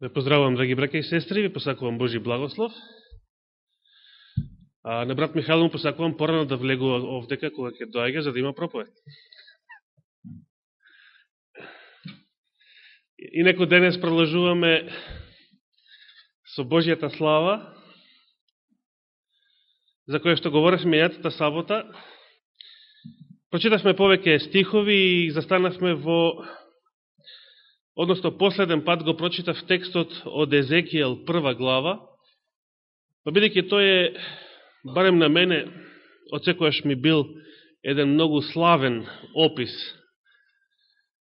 Ве поздравувам, драги браке и сестри, ви посакувам Божи благослов. А на брат Михаил му посакувам порано да влегува овдека кога ќе доаѓа за да има проповед. Инако денес продолжуваме со Божијата слава, за која што говоревме јатата сабота. Прочитавме повеќе стихови и застанавме во односно последен пат го прочитав текстот од Езекијел прва глава, па бидеќи тој е, барем на мене, од секојаш ми бил еден многу славен опис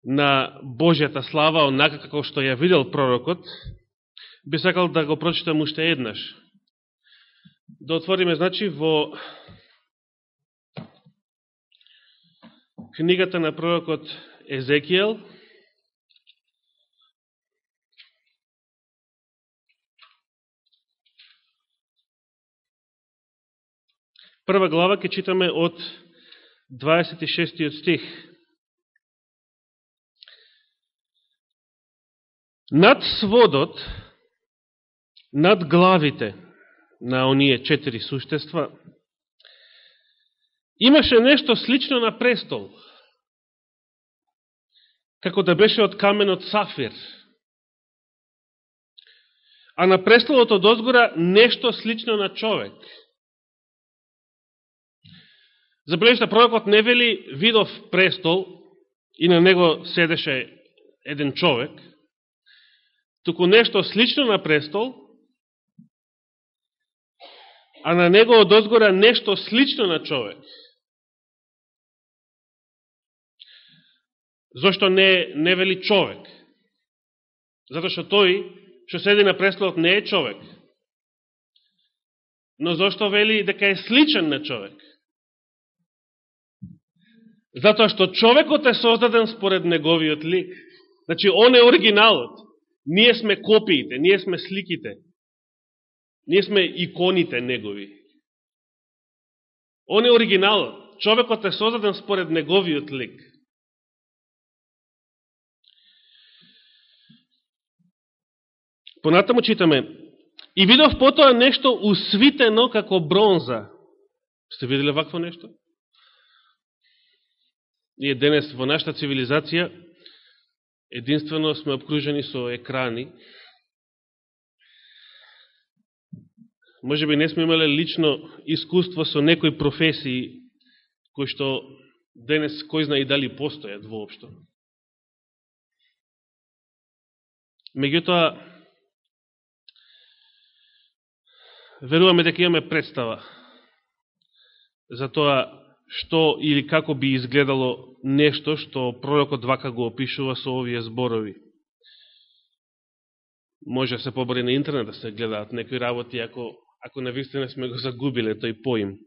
на Божјата слава, онака како што ја видел пророкот, би сакал да го прочитам уште еднаш. Да отвориме, значи, во книгата на пророкот Езекијел, прва глава ќе читаме од 26 стих. Над сводот, над главите на оние четири суштества, имаше нешто слично на престол, како да беше од каменот сафир. А на престолот од озгора нешто слично на човек – Забележите, пророкот не вели видов престол и на него седеше еден човек, туку нешто слично на престол, а на него од озгора нешто слично на човек. Зошто не, не вели човек? Зато што тој, што седи на престолот, не е човек. Но зошто вели дека е сличен на човек? Затоа што човекот е создаден според неговиот лик. Значи, он е оригиналот. Ние сме копиите, ние сме сликите. Ние сме иконите негови. Он е оригиналот. Човекот е создаден според неговиот лик. Понатаму читаме. И видов потоа нешто усвитено како бронза. Сте видели вакво нешто? Ние денес во нашата цивилизација единствено сме обкружени со екрани. Може би не сме имале лично искуство со некои професии кои што денес кој зна и дали постојат воопшто. Меѓутоа, веруваме дека имаме представа за тоа што или како би изгледало нешто што пророкот вака го опишува со овие зборови. Може да се побори на интернет да се гледаат некои работи, ако, ако навистина сме го загубиле тој поим.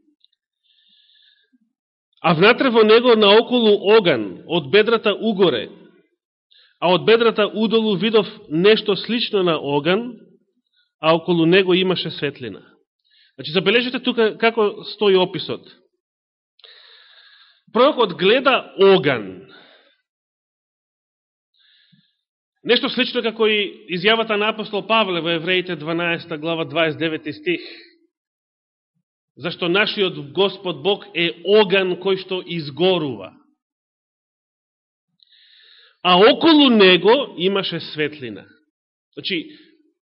А внатре во него наоколу оган, од бедрата угоре, а од бедрата удолу видов нешто слично на оган, а околу него имаше светлина. Значи, забележите тука како стои описот пророкот гледа оган. Нешто слично како и изјавата на апостол Павле во Евреите 12 глава 29 стих. Зашто нашиот Господ Бог е оган кој што изгорува. А околу него имаше светлина. Значи,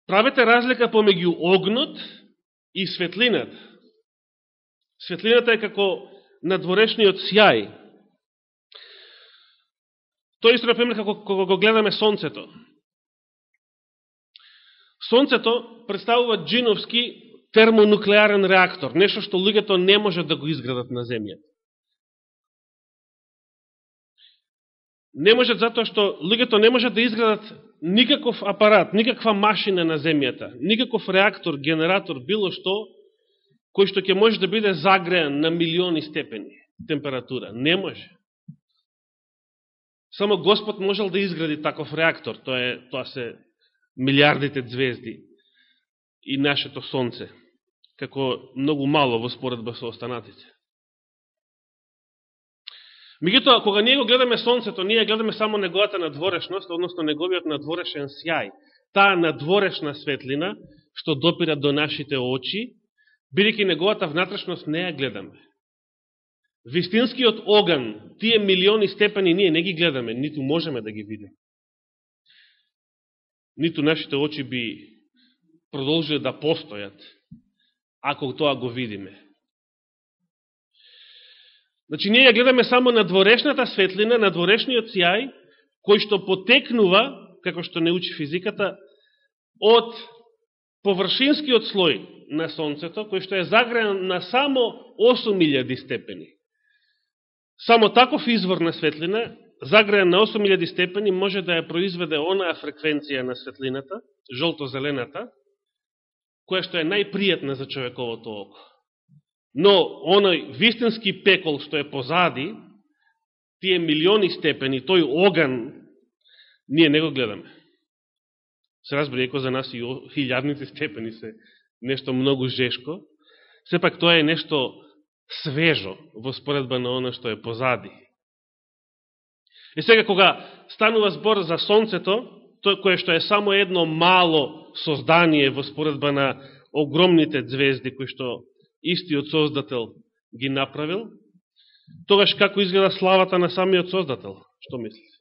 правете разлика помеѓу огнот и светлината. Светлината е како на дворешниот сјај. Тоа исто, например, како кога го гледаме Сонцето. Сонцето представува джиновски термонуклеарен реактор, нешто што луѓето не може да го изградат на земјата. Не можат затоа што луѓето не можат да изградат никаков апарат, никаква машина на земјата, никаков реактор, генератор, било што, кој што ќе може да биде загреан на милиони степени температура. Не може. Само Господ можел да изгради таков реактор. Тоа, е, тоа се милиардите звезди и нашето Сонце, како многу мало во споредба со останатите. Меѓутоа, кога ние го гледаме Сонцето, ние гледаме само неговата надворешност, односно неговиот надворешен сјај. таа надворешна светлина, што допира до нашите очи, бидеќи неговата внатрешност не ја гледаме. Вистинскиот оган, тие милиони степени, ние не ги гледаме, ниту можеме да ги видиме. Ниту нашите очи би продолжили да постојат, ако тоа го видиме. Значи, ние ја гледаме само на дворешната светлина, на дворешниот сјај, кој што потекнува, како што не учи физиката, од површинскиот слој на Сонцето, кој што е загреан на само 8000 степени. Само таков извор на светлина, загреан на 8000 степени, може да ја произведе онаа фреквенција на светлината, жолто-зелената, која што е најпријатна за човековото око. Но, оној вистински пекол што е позади, тие милиони степени, тој оган, ние не го гледаме. Се разбери, еко за нас и хилјадните степени се нешто многу жешко, сепак тоа е нешто свежо во споредба на оно што е позади. И сега кога станува збор за Сонцето, тоа кое што е само едно мало создание во споредба на огромните звезди кои што истиот Создател ги направил, тогаш како изгледа славата на самиот Создател? Што мислите?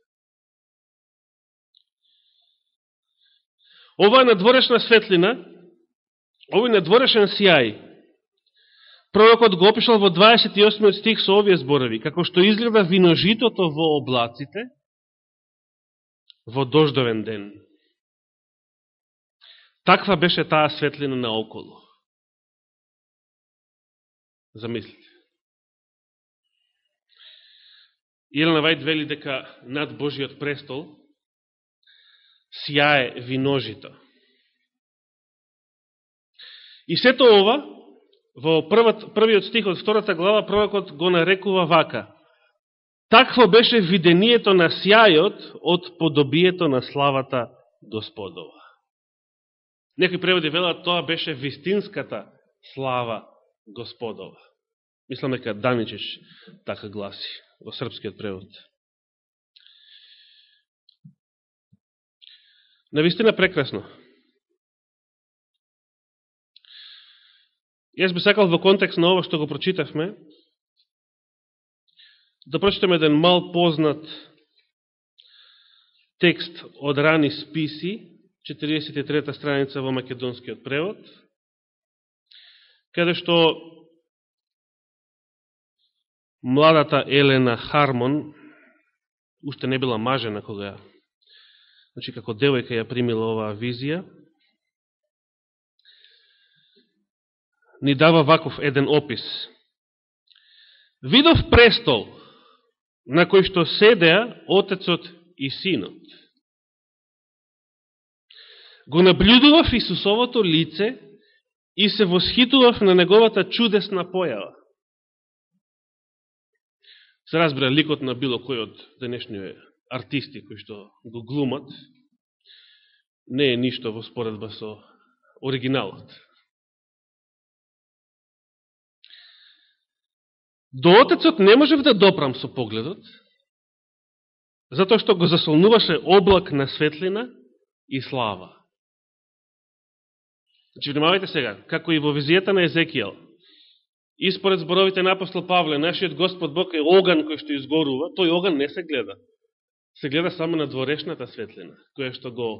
Ова е надворешна светлина, овој надворешен сјај, пророкот го опишал во 28 стих со овие зборови, како што изгледа виножитото во облаците во дождовен ден. Таква беше таа светлина наоколу. Замислите. Елена Вајд вели дека над Божиот престол сјае виножито. И сето ова, во првот првиот стих од втората глава, пророкот го нарекува вака. Такво беше видението на сјајот од подобието на славата Господова. Некои преводи велат, тоа беше вистинската слава Господова. Мислам дека Даничеш така гласи во српскиот превод. Навистина прекрасно. Јас би сакал во контекст на ова што го прочитавме, да прочитаме еден мал познат текст од рани списи, 43-та страница во македонскиот превод, каде што младата Елена Хармон, уште не била мажена кога значи како девојка ја примила оваа визија, ни дава ваков еден опис. Видов престол на кој што седеа Отецот и Синот. Го наблюдував Исусовото лице и се восхитував на неговата чудесна појава. Се разбира ликот на било кој од денешниот артисти кои што го глумат, не е ништо во споредба со оригиналот. До Отецот не можев да допрам со погледот, затоа што го засолнуваше облак на светлина и слава. Значи, внимавајте сега, како и во визијата на Езекијал, испоред зборовите на апостол Павле, нашиот Господ Бог е оган кој што изгорува, тој оган не се гледа се гледа само на дворешната светлина, која што го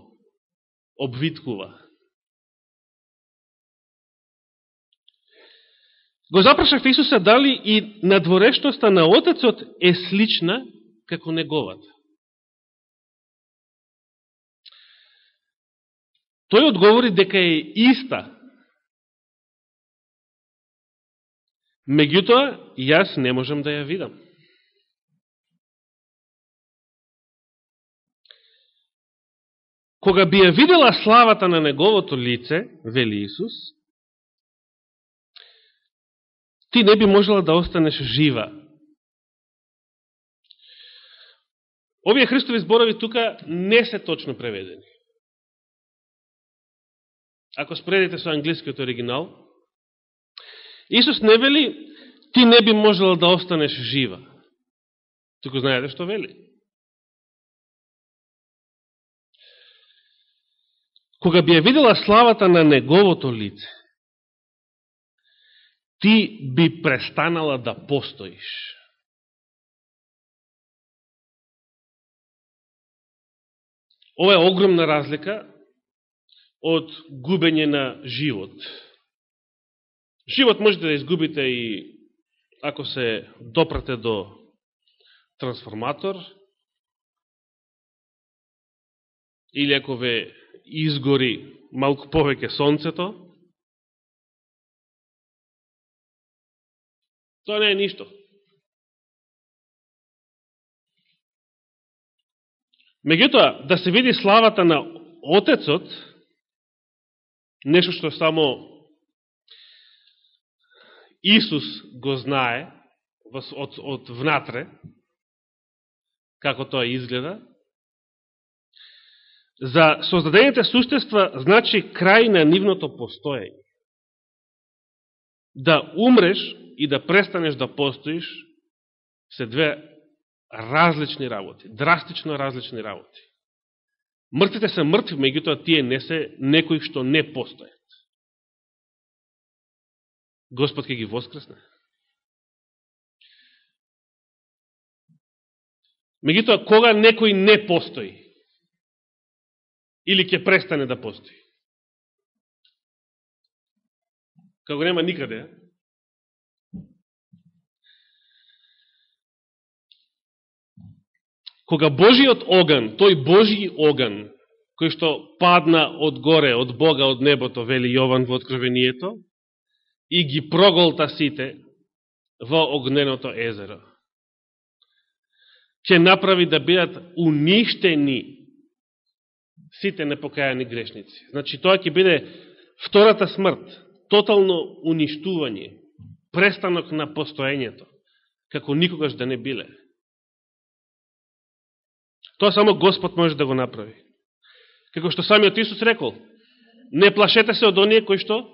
обвиткува. Го запрашав Исуса дали и надворешноста на Отецот е слична како неговата. Тој одговори дека е иста. Меѓутоа, јас не можам да ја видам. Кога би ја видела славата на неговото лице, вели Исус, ти не би можела да останеш жива. Овие Христови зборови тука не се точно преведени. Ако спредите со англискиот оригинал, Исус не вели, ти не би можела да останеш жива. Туку знаете што вели? Кога би ја видела славата на неговото лице, ти би престанала да постоиш. Ова е огромна разлика од губење на живот. Живот можете да изгубите и ако се допрате до трансформатор, или ако ве изгори малку повеќе сонцето, тоа не е ништо. Меѓутоа, да се види славата на Отецот, нешто што само Исус го знае од, од внатре, како тоа изгледа, за создадените суштества значи крај на нивното постоење. Да умреш и да престанеш да постоиш се две различни работи, драстично различни работи. Мртвите се мртви, меѓутоа тие не се некои што не постојат. Господ ќе ги воскресне. Меѓутоа, кога некој не постои, или ќе престане да постои? Како нема никаде, кога Божиот оган, тој Божи оган, кој што падна од горе, од Бога, од небото, вели Јован во Откровението, и ги проголта сите во огненото езеро. Ќе направи да бидат уништени сите непокајани грешници. Значи, тоа ќе биде втората смрт, тотално уништување, престанок на постоењето, како никогаш да не биле. Тоа само Господ може да го направи. Како што самиот Исус рекол, не плашете се од оние кои што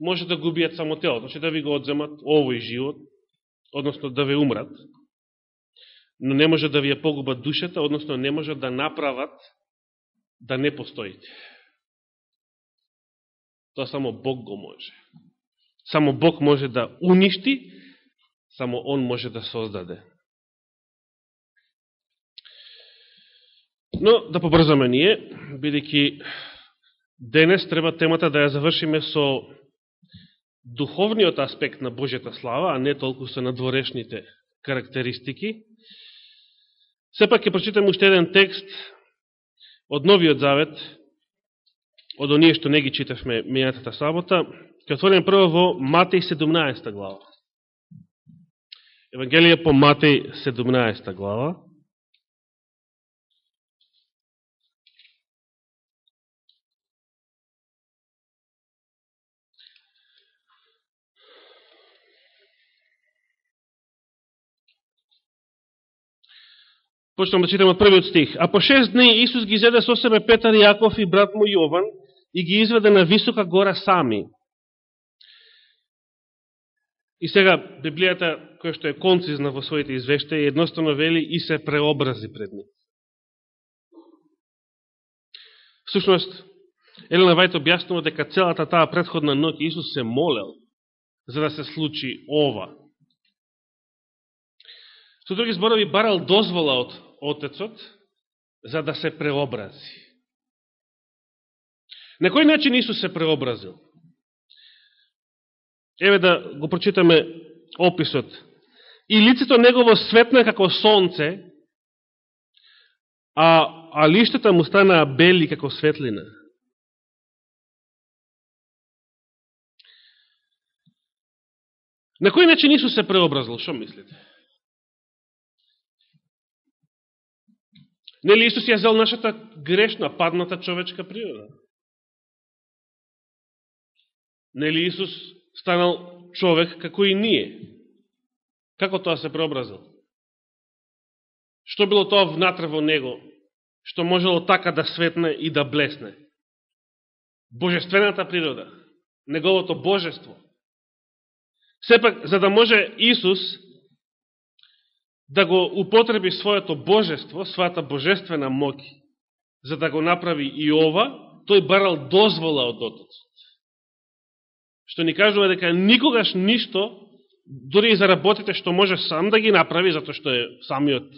може да губијат само тело, значи да ви го одземат овој живот, односно да ви умрат, но не може да ви ја погубат душата, односно не може да направат да не постоите. Тоа само Бог го може. Само Бог може да уништи, само Он може да создаде. Но да побрзаме ние, бидејќи денес треба темата да ја завршиме со духовниот аспект на Божјата слава, а не толку со надворешните карактеристики. Сепак ќе прочитам уште еден текст од Новиот Завет, од оние што не ги читавме мејатата сабота. ќе отворим прво во Матеј 17 глава. Евангелие по Матеј 17 глава. Почнем да читаме првиот стих. А по шест дни Исус ги зеде со себе Петар, Јаков и брат му Јован и ги изведе на висока гора сами. И сега Библијата, која што е концизна во своите извештаи, едноставно вели и се преобрази пред нив. Всушност, Елена Вајт објаснува дека целата таа предходна ноќ Исус се молел за да се случи ова. Со други зборови, барал дозвола од Отецот за да се преобрази. На кој начин Исус се преобразил? Еве да го прочитаме описот. И лицето негово светна како сонце, а, а лиштата му станаа бели како светлина. На кој начин Исус се преобразил? Шо мислите? Нели Исус ја зел нашата грешна, падната човечка природа? Нели Исус станал човек како и ние? Како тоа се преобразил? Што било тоа внатре во него, што можело така да светне и да блесне? Божествената природа, неговото божество. Сепак, за да може Исус да го употреби своето божество, својата божествена моќ, за да го направи и ова, тој барал дозвола од Отецот. Што ни кажува дека никогаш ништо, дори и за работите што може сам да ги направи, затоа што е самиот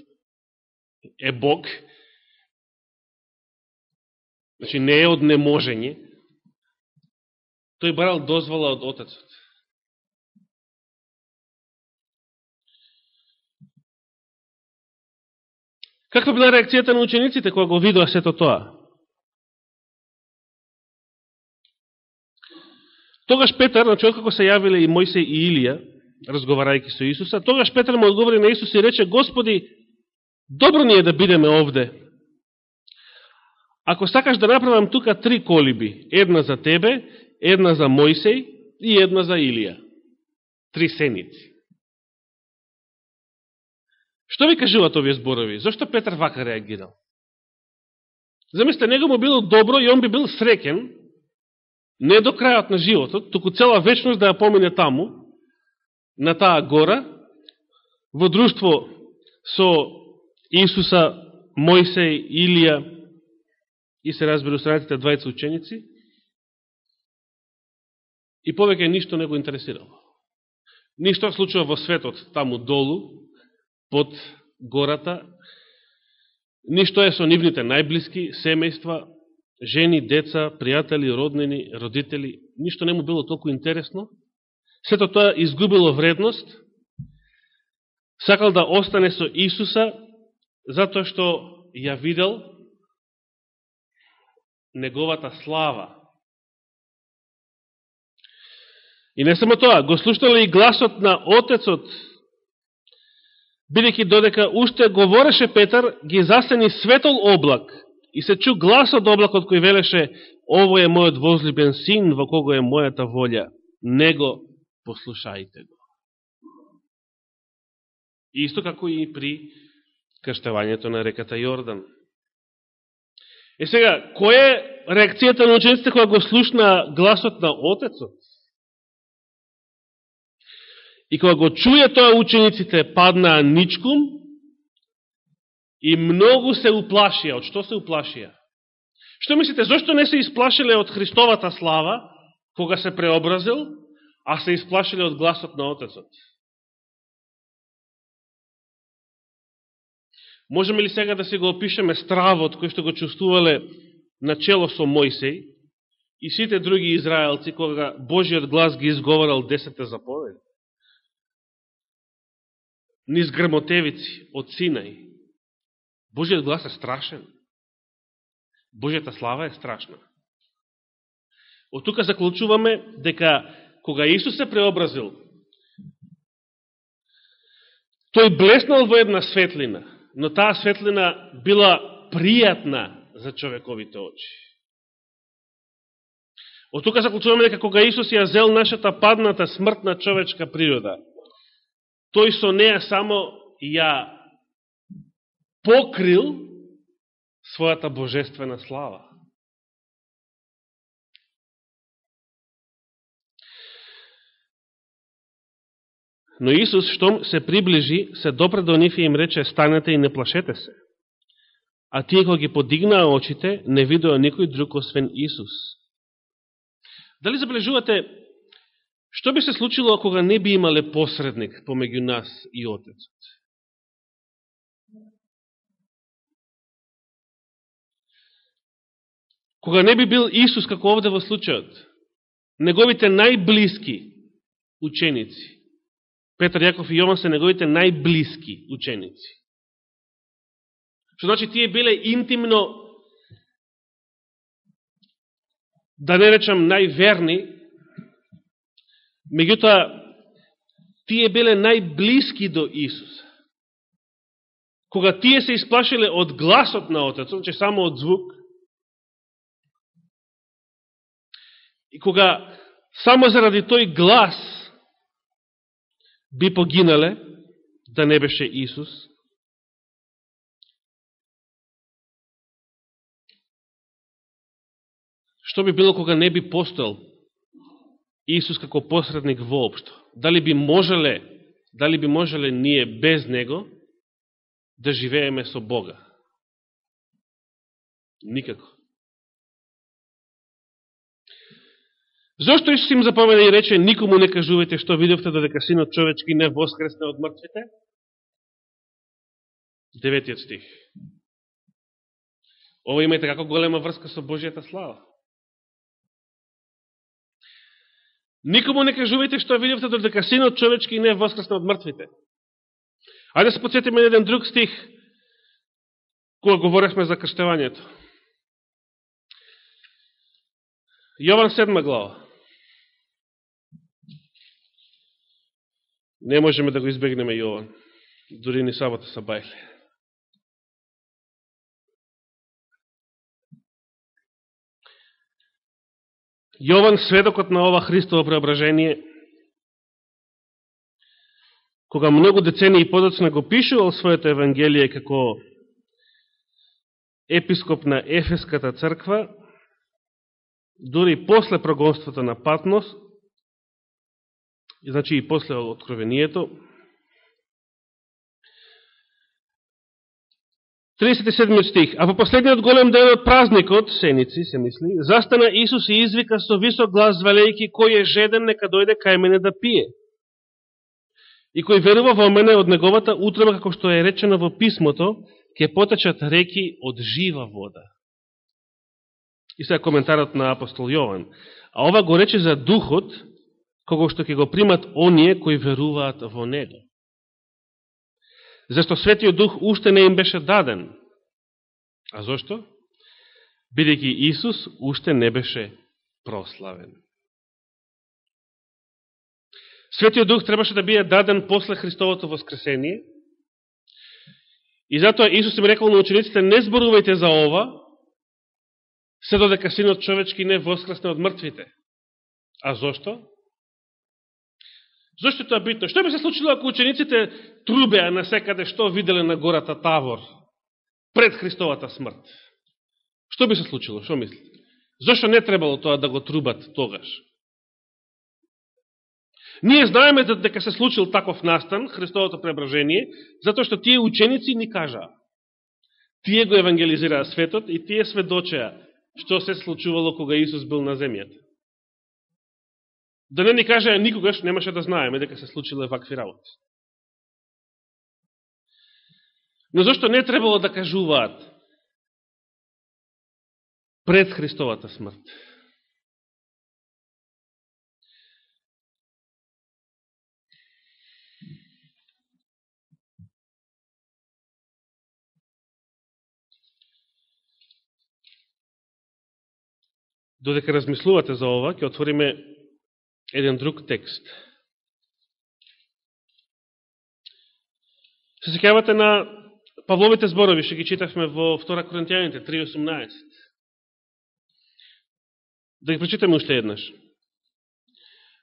е Бог, значи не е од неможење, тој барал дозвола од Отецот. Каква била реакцијата на учениците кога го видоа сето тоа? Тогаш Петар, значи откако се јавиле и Мојсе и Илија, разговарајќи со Исуса, тогаш Петар му одговори на Исус и рече, Господи, добро ни е да бидеме овде. Ако сакаш да направам тука три колиби, една за тебе, една за Мојсеј и една за Илија. Три сеници. Што ви кажуваат овие зборови? Зошто Петар вака реагирал? Замислите, него му било добро и он би бил среќен, не до крајот на животот, туку цела вечност да ја помине таму, на таа гора, во друштво со Исуса, Мојсеј, Илија и се разберу останатите двајца ученици, и повеќе ништо не го интересирало. Ништо случува во светот таму долу, под гората, ништо е со нивните најблиски семејства, жени, деца, пријатели, роднини, родители, ништо не му било толку интересно. Сето тоа изгубило вредност, сакал да остане со Исуса, затоа што ја видел неговата слава. И не само тоа, го слушнале и гласот на Отецот бидеќи додека уште говореше Петар, ги засени светол облак и се чу глас од облакот кој велеше Ово е мојот возлюбен син во кого е мојата волја. Него послушајте го. Исто како и при крштавањето на реката Јордан. Е сега, која е реакцијата на учениците кога го слушна гласот на Отецот? И кога го чуја тоа учениците паднаа ничкум и многу се уплашија. Од што се уплашија? Што мислите, зашто не се исплашиле од Христовата слава, кога се преобразил, а се исплашиле од гласот на Отецот? Можеме ли сега да се го опишеме стравот кој што го чувствувале начело со Мојсей и сите други израелци кога Божиот глас ги изговарал десете заповеди? Низ грмотевици од Синај. Божиот глас е страшен. Божијата слава е страшна. Од тука заклучуваме дека кога Исус се преобразил, тој блеснал во една светлина, но таа светлина била пријатна за човековите очи. Од тука заклучуваме дека кога Исус ја зел нашата падната смртна човечка природа, тој со неа само ја покрил својата божествена слава. Но Исус, штом се приближи, се допре до нив и им рече, станете и не плашете се. А тие кои ги подигнаа очите, не видоа никој друг освен Исус. Дали забележувате Што би се случило ако кога не би имале посредник помеѓу нас и Отецот? Кога не би бил Исус, како овде во случајот, неговите најблиски ученици, Петар, Јаков и Јован се неговите најблиски ученици. Што значи тие биле интимно, да не речам најверни, Меѓутоа, тие биле најблиски до Исуса. Кога тие се исплашиле од гласот на Отецот, че само од звук, и кога само заради тој глас би погинале, да не беше Исус, што би било кога не би постоел Исус како посредник воопшто. Дали би можеле, дали би можеле ние без Него да живееме со Бога? Никако. Зошто Исус им запомена и рече, никому не кажувате што видовте додека синот човечки не воскресне од мртвите? Деветиот стих. Ова имајте како голема врска со Божијата слава. Никому не кажувајте што видевте додека синот човечки не воскресне од мртвите. Ајде се подсетиме еден друг стих, кога говорехме за крштевањето. Јован 7 глава. Не можеме да го избегнеме Јован. Дори ни сабота са бајле. Јован, сведокот на ова Христово преображение, кога многу децени подоцна го пишувал својата Евангелие како епископ на Ефеската црква, дури после прогонството на Патмос, и значи и после откровението, 37 стих. А по последниот голем ден од празникот, сеници се мисли, застана Исус и извика со висок глас, звалејки, кој е жеден, нека дојде кај мене да пие. И кој верува во мене од неговата утреба, како што е речено во писмото, ќе потечат реки од жива вода. И сега коментарот на апостол Јован. А ова го рече за духот, кого што ќе го примат оние кои веруваат во него. Зашто Светиот Дух уште не им беше даден. А зошто? Бидејќи Исус уште не беше прославен. Светиот Дух требаше да биде даден после Христовото воскресение. И затоа Исус им рекол на учениците, не зборувајте за ова, се додека синот човечки не воскресне од мртвите. А зошто? Зошто тоа битно? Што би се случило ако учениците трубеа на секаде што виделе на гората Тавор пред Христовата смрт? Што би се случило? Што мислите? Зошто не требало тоа да го трубат тогаш? Ние знаеме дека се случил таков настан, Христовото преображение, затоа што тие ученици ни кажаа. Тие го евангелизираа светот и тие сведочеа што се случувало кога Исус бил на земјата. Да не ни каже, никогаш немаше да знаеме дека се случиле вакви работи. Но зашто не требало да кажуваат пред Христовата смрт? Додека размислувате за ова, ќе отвориме еден друг текст. Се секавате на Павловите зборови, што ги читавме во 2 Коринтијаните 3.18. Да ги прочитаме уште еднаш.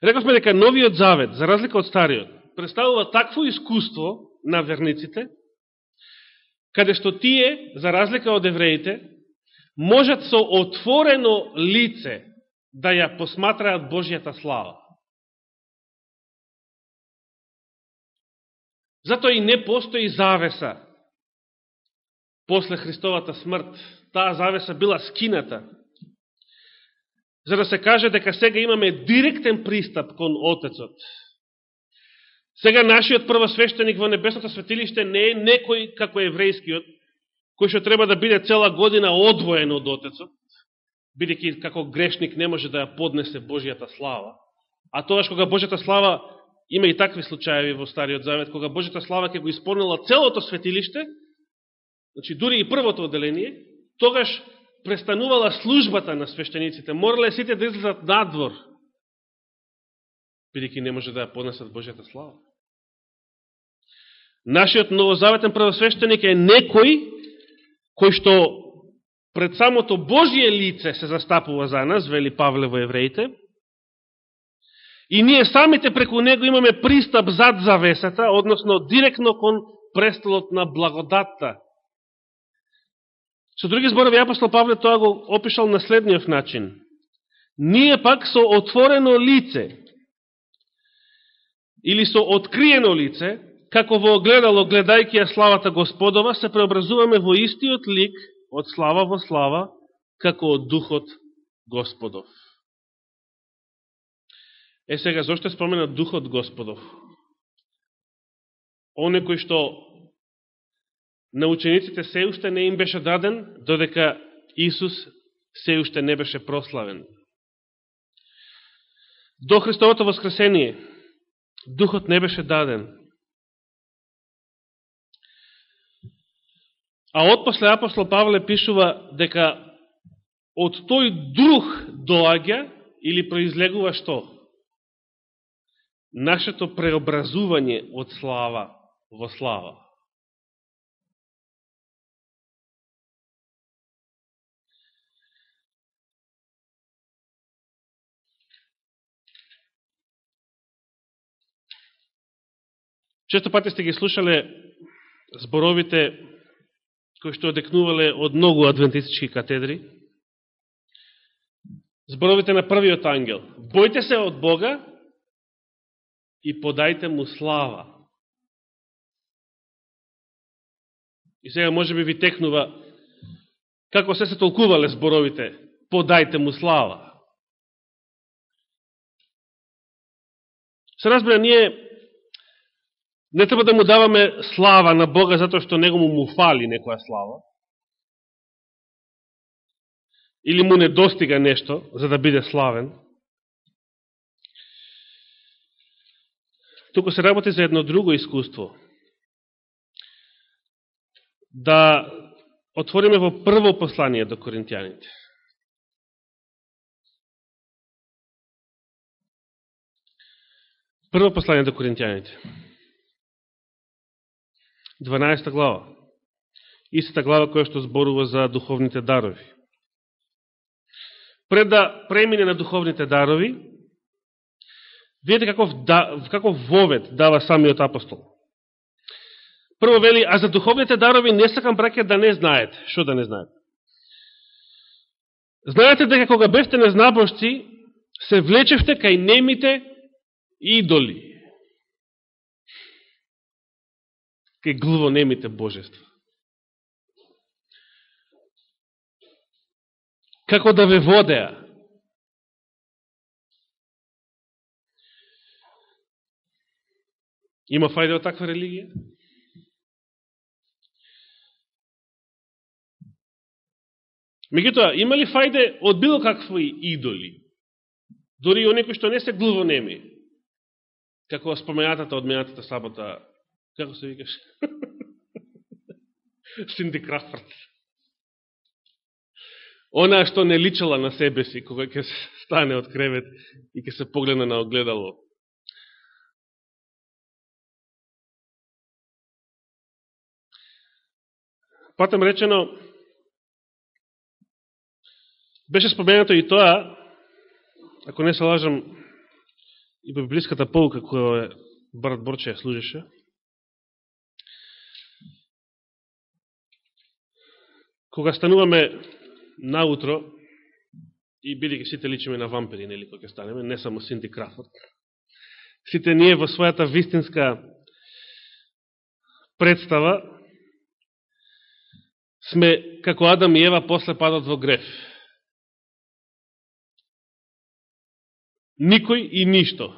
Рековме дека новиот завет, за разлика од стариот, представува такво искуство на верниците, каде што тие, за разлика од евреите, можат со отворено лице да ја посматраат Божијата слава. Зато и не постои завеса после Христовата смрт. Таа завеса била скината. За да се каже дека сега имаме директен пристап кон Отецот. Сега нашиот првосвещеник во Небесното светилиште не е некој како еврејскиот, кој што треба да биде цела година одвоен од Отецот, бидеќи како грешник не може да ја поднесе Божијата слава. А тоа кога Божијата слава Има и такви случаеви во Стариот Завет, кога Божјата слава ќе го исполнила целото светилиште, значи дури и првото отделение, тогаш престанувала службата на свештениците. Морале сите да излезат надвор, бидеќи не може да ја поднесат Божјата слава. Нашиот новозаветен правосвещеник е некој кој што пред самото Божие лице се застапува за нас, вели Павле во евреите, И ние самите преку него имаме пристап зад завесата, односно директно кон престолот на благодатта. Со други зборови, апостол Павле тоа го опишал на следниот начин. Ние пак со отворено лице, или со откриено лице, како во огледало гледајќи ја славата Господова, се преобразуваме во истиот лик од слава во слава, како од Духот Господов. Е сега, зашто спомена Духот Господов? Оне кој што на учениците се уште не им беше даден, додека Исус се уште не беше прославен. До Христовото воскресение Духот не беше даден. А отпосле апостол Павле пишува дека од тој дух доаѓа или произлегува што? Нашето преобразување од слава во слава. Често пати сте ги слушале зборовите кои што одекнувале од многу адвентистички катедри, зборовите на првиот ангел. Бојте се од Бога и подајте му слава. И сега може би ви текнува како се се толкувале зборовите подајте му слава. Се разбира, ние Не треба да му даваме слава на Бога затоа што него му му фали некоја слава. Или му не достига нешто за да биде славен. Туку се работи за едно друго искуство. Да отвориме во прво послание до коринтијаните. Прво послание до коринтијаните. 12 глава. Истата глава која што зборува за духовните дарови. Пред да премине на духовните дарови, Видете каков, да, каков вовет дава самиот апостол. Прво вели, а за духовните дарови не сакам браке да не знаете. Што да не знаете? Знаете дека кога бевте незнабошци, се влечевте кај немите идоли. кај глувонемите божества. Како да ве водеа? Има фајде од таква религија? Мегутоа, има ли фајде од било какви идоли? Дори и онекои што не се глувонеми, како споменатата од менатата сабота Како се викаш? Синди Крафорд. Она што не личала на себе си, кога ќе стане од кревет и ќе се погледне на огледало. Патем речено, беше споменато и тоа, ако не се лажам, и библиската полука која брат Борче служеше, Кога стануваме наутро, и бидеќи сите личиме на вампири, нели, кога станеме, не само Синди Крафорд, сите ние во својата вистинска представа сме како Адам и Ева после падот во греф. Никој и ништо.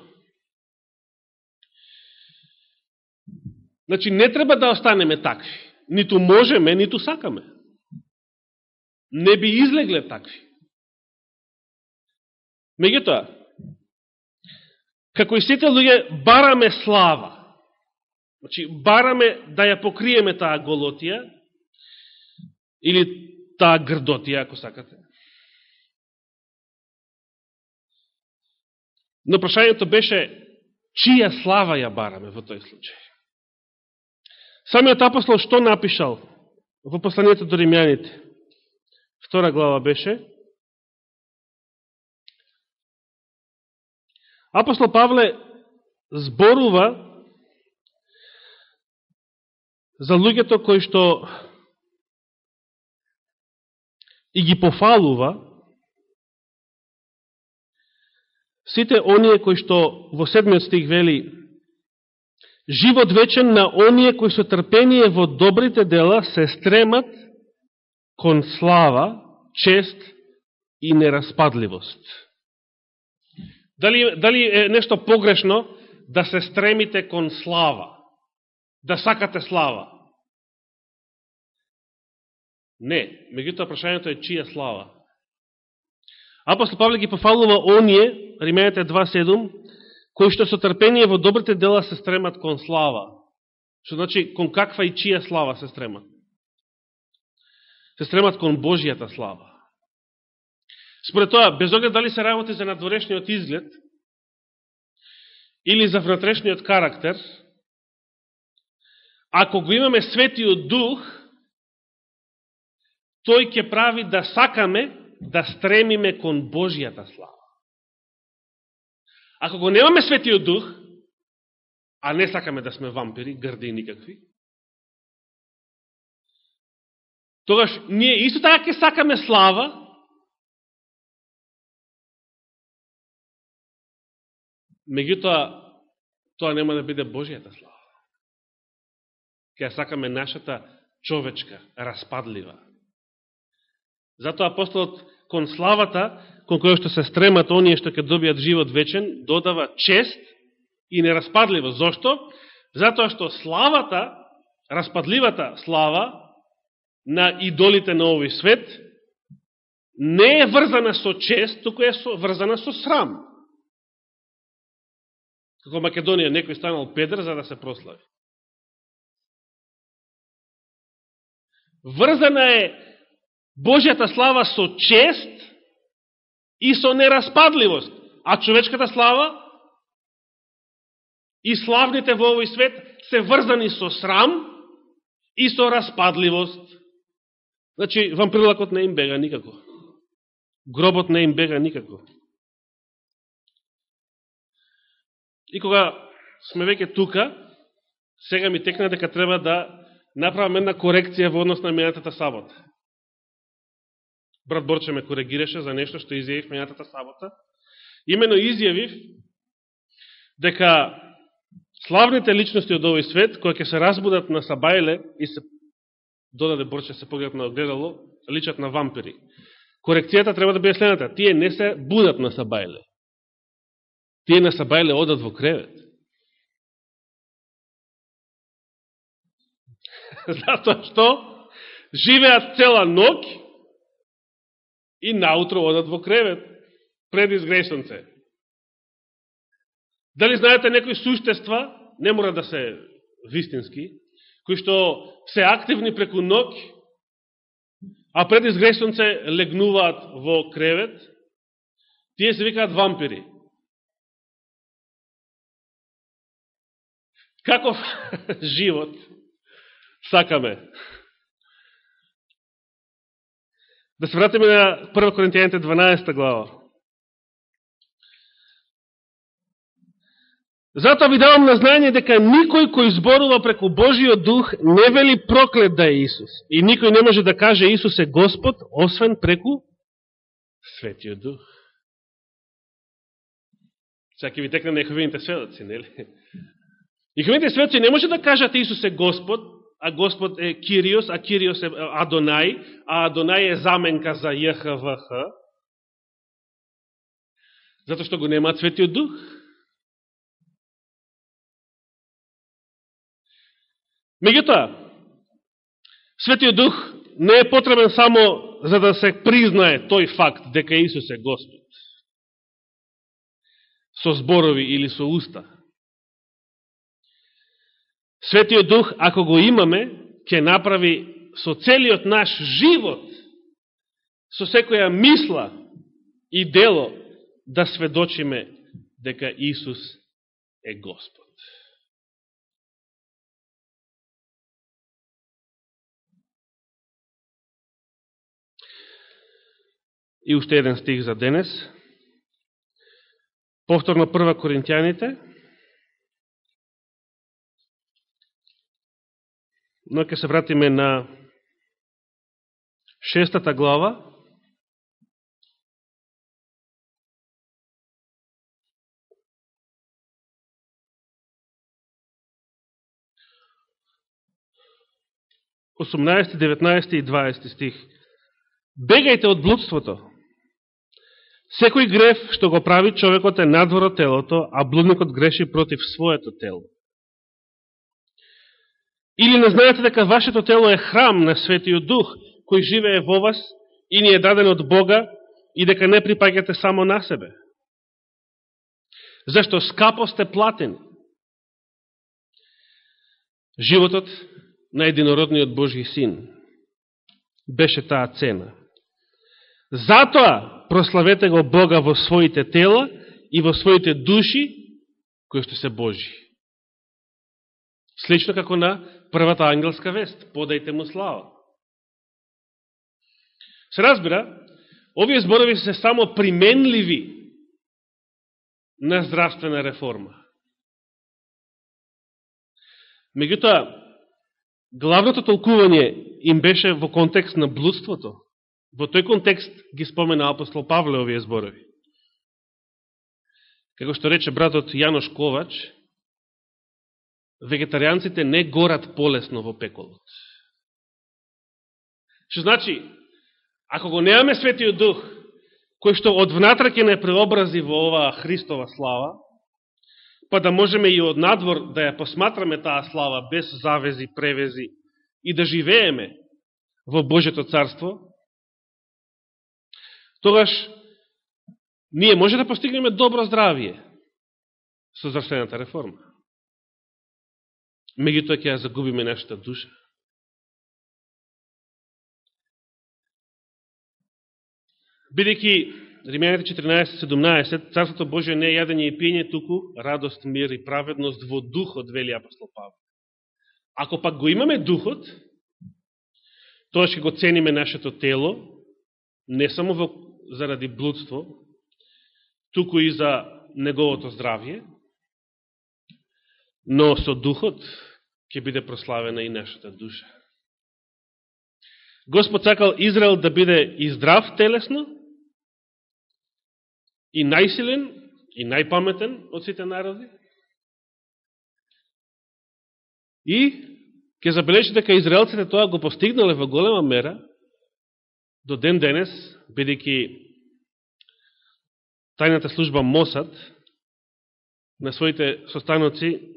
Значи, не треба да останеме такви. Ниту можеме, ниту сакаме не би излегле такви. Меѓутоа, како и сите луѓе, бараме слава. Значи, бараме да ја покриеме таа голотија, или таа грдотија, ако сакате. Но прашањето беше, чија слава ја бараме во тој случај? Самиот апостол што напишал во посланието до римјаните? втора глава беше, Апостол Павле зборува за луѓето кои што и ги пофалува сите оние кои што во седмиот стих вели живот вечен на оние кои со трпение во добрите дела се стремат кон слава, чест и нераспадливост. Дали, дали е нешто погрешно да се стремите кон слава? Да сакате слава? Не. Меѓутоа, прашањето е чија слава? Апостол Павле ги пофалува оние, Римејата 2.7, кои што со трпение во добрите дела се стремат кон слава. Што значи, кон каква и чија слава се стремат? Се стремат кон Божијата слава. Според тоа, без оглед дали се работи за надворешниот изглед или за внатрешниот карактер, ако го имаме светиот дух, тој ќе прави да сакаме да стремиме кон Божијата слава. Ако го немаме светиот дух, а не сакаме да сме вампири, грди никакви, тогаш ние исто така ќе сакаме слава, Меѓутоа, тоа нема да биде Божијата слава. Ке сакаме нашата човечка, распадлива. Затоа апостолот кон славата, кон која што се стремат оние што ќе добијат живот вечен, додава чест и нераспадливо. Зошто? Затоа што славата, распадливата слава на идолите на овој свет, не е врзана со чест, туку е врзана со срам како Македонија некој станал педер за да се прослави. Врзана е Божјата слава со чест и со нераспадливост, а човечката слава и славните во овој свет се врзани со срам и со распадливост. Значи, вам прилакот не им бега никако. Гробот не им бега никако. И кога сме веќе тука, сега ми текна дека треба да направам една корекција во однос на минатата сабота. Брат Борче ме коригираше за нешто што изјавив мејатата сабота. Имено изјавив дека славните личности од овој свет, кои ќе се разбудат на Сабајле и се додаде Борче се погледат на огледало, личат на вампири. Корекцијата треба да биде следната. Тие не се будат на Сабајле. Тие на Сабајле одат во кревет. Затоа што живеат цела ног и наутро одат во кревет пред изгрешенце. Дали знаете некои суштества, не мора да се вистински, кои што се активни преку ног, а пред изгрешенце легнуваат во кревет, тие се викаат вампири. Каков живот сакаме? Да се вратиме на 1 Коринтијаните 12 глава. Затоа ви давам на знање дека никој кој зборува преку Божиот дух не вели проклет да е Исус. И никој не може да каже Исус е Господ, освен преку Светиот дух. Сега ќе ви текне на Еховините сведоци, нели? И сведоци не може да кажат Исус е Господ, а Господ е Кириос, а Кириос е Адонај, а Адонај е заменка за ЈХВХ, зато што го нема Светиот Дух. Меѓутоа, Светиот Дух не е потребен само за да се признае тој факт дека Исус е Господ. Со зборови или со уста. Светиот Дух, ако го имаме, ќе направи со целиот наш живот, со секоја мисла и дело, да сведочиме дека Исус е Господ. И уште еден стих за денес. Повторно прва Коринтијаните, Но ќе се вратиме на шестата глава. Осумнаести, 19 и 20 стих. Бегајте од блудството. Секој греф што го прави човекот е надвор од телото, а блудникот греши против своето тело. Или не знаете дека вашето тело е храм на Светиот Дух, кој живее во вас и ни е даден од Бога и дека не припаѓате само на себе. Зашто скапо сте платени. Животот на единородниот Божи син беше таа цена. Затоа прославете го Бога во своите тела и во своите души, кои што се Божи. Слично како на првата ангелска вест, подајте му слава. Се разбира, овие зборови се само применливи на здравствена реформа. Меѓутоа, главното толкување им беше во контекст на блудството. Во тој контекст ги спомена апостол Павле овие зборови. Како што рече братот Јанош Ковач, вегетаријанците не горат полесно во пеколот. Што значи, ако го неаме Светиот Дух, кој што од внатре ќе не преобрази во оваа Христова слава, па да можеме и од надвор да ја посматраме таа слава без завези, превези и да живееме во Божето царство, тогаш ние може да постигнеме добро здравие со здравствената реформа. Меѓутоа ќе ја загубиме нашата душа. Бидејќи Римјаните 14.17, Царството Божие не е јадење и пиење, туку радост, мир и праведност во духот, вели апостол Павле. Ако пак го имаме духот, тоа ќе го цениме нашето тело, не само во, заради блудство, туку и за неговото здравје, но со духот ќе биде прославена и нашата душа. Господ сакал Израел да биде и здрав телесно, и најсилен и најпаметен од сите народи. И ќе забележи дека израелците тоа го постигнале во голема мера до ден денес, бидејќи тајната служба Мосад на своите состаноци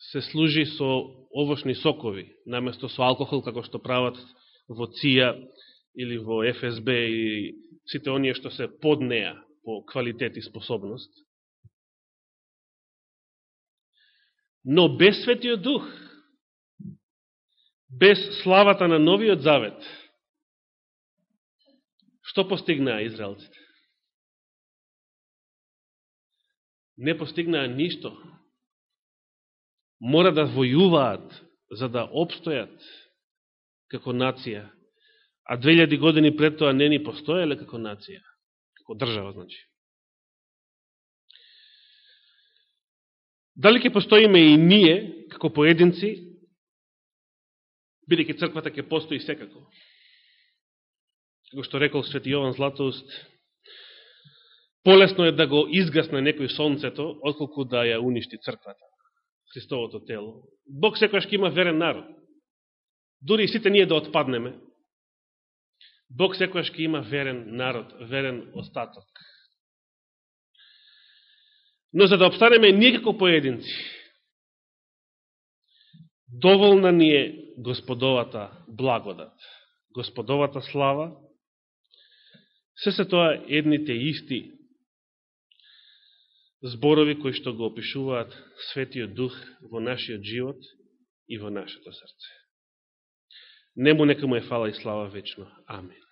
се служи со овошни сокови, наместо со алкохол, како што прават во ЦИА или во ФСБ и сите оние што се под неа по квалитет и способност. Но без Светиот Дух, без славата на Новиот Завет, што постигнаа израелците? Не постигнаа ништо. Мора да војуваат за да обстојат како нација, а 2000 години пред тоа не ни постоеле како нација како држава, значи. Дали ќе постоиме и ние, како поединци, бидеќи црквата ќе постои секако. Како што рекол Свети Јован Златоуст, полесно е да го изгасне некој сонцето, отколку да ја уништи црквата, Христовото тело. Бог секојаш ќе има верен народ. Дури и сите ние да отпаднеме, Бог секојаш ќе има верен народ, верен остаток. Но за да обстанеме ние како поединци, доволна ни е Господовата благодат, Господовата слава, се се тоа едните исти зборови кои што го опишуваат Светиот Дух во нашиот живот и во нашето срце. Нему нека му е фала и слава вечно. Амин.